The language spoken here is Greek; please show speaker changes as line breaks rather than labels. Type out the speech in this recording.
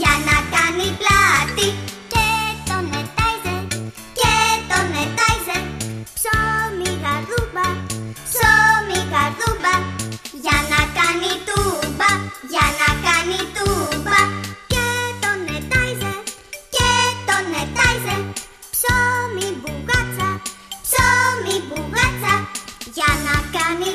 Για να κάνει πλάτη και τον ετάιζε και τον ετάιζε Ψώμι καρδούμπα, ψώμι καρδούμπα Για να κάνει τούμπα, για να κάνει τούμπα. Και τον ετάιζε και τον ετάιζε Ψώμι μπουγάτσα, ψώμι μπουγάτσα. Για να κάνει